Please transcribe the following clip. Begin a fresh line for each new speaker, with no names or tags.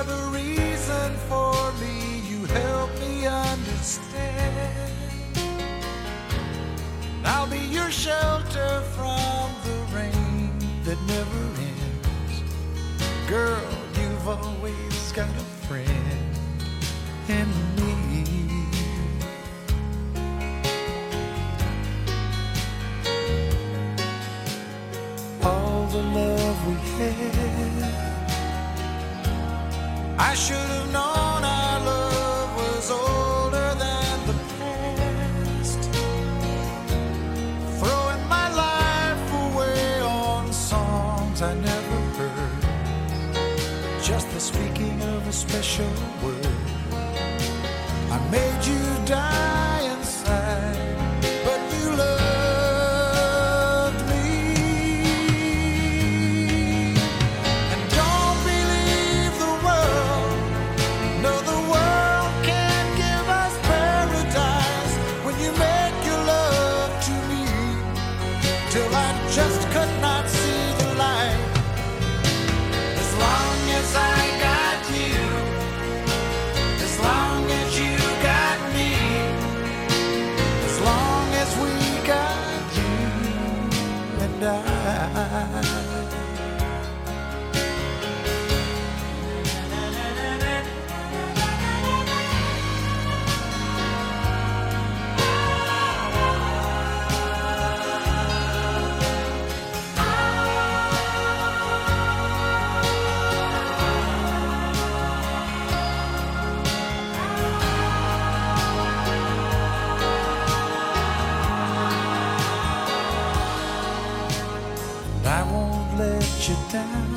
are the reason for me. You help me understand. I'll be your shelter from the rain that never ends. Girl, you've always got a friend in never heard. Just the speaking of a special word. I made you die inside, but you loved me. And don't believe the world. No, the world can't give us paradise when you make your love to me till I just could not. side. you down.